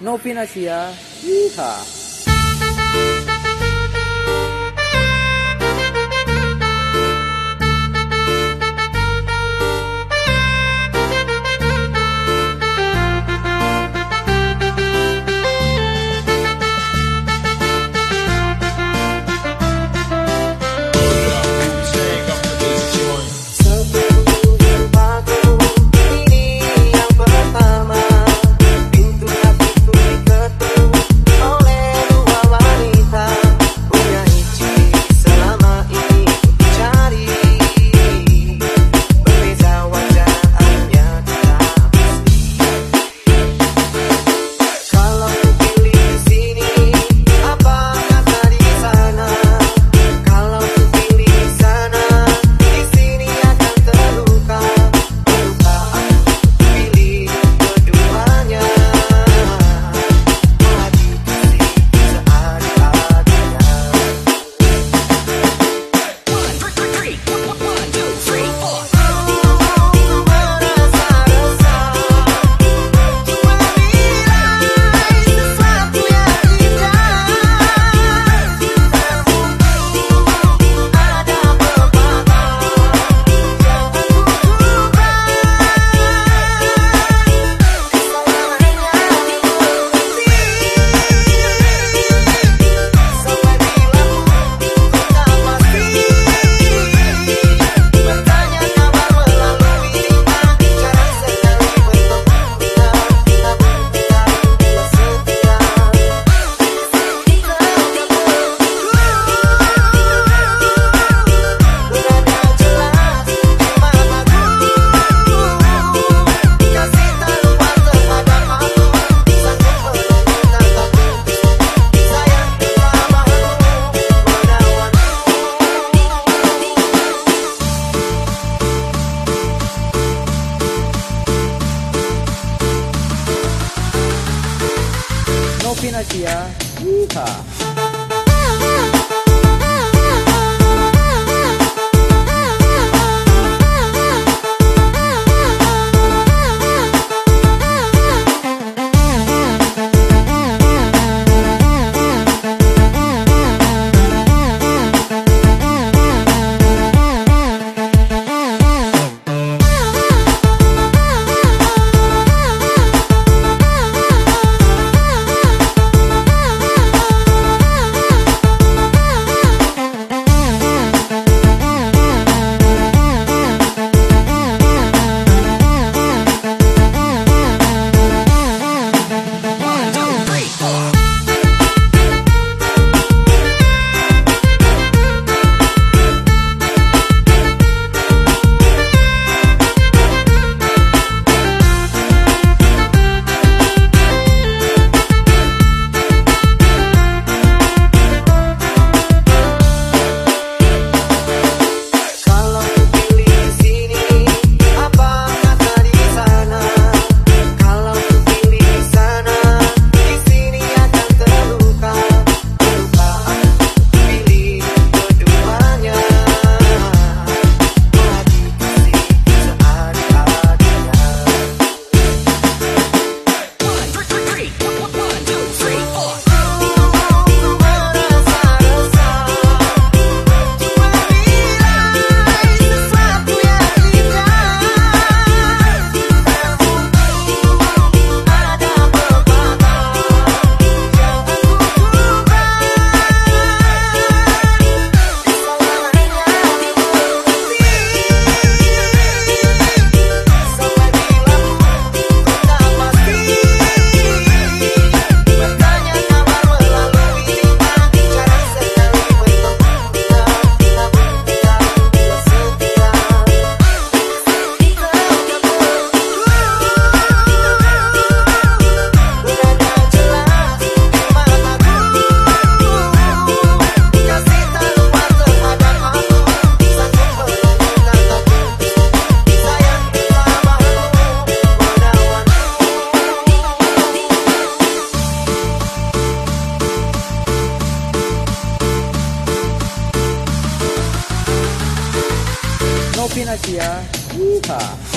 Novinasia. Yeehaw. Iha. Gracias. Yeehaw.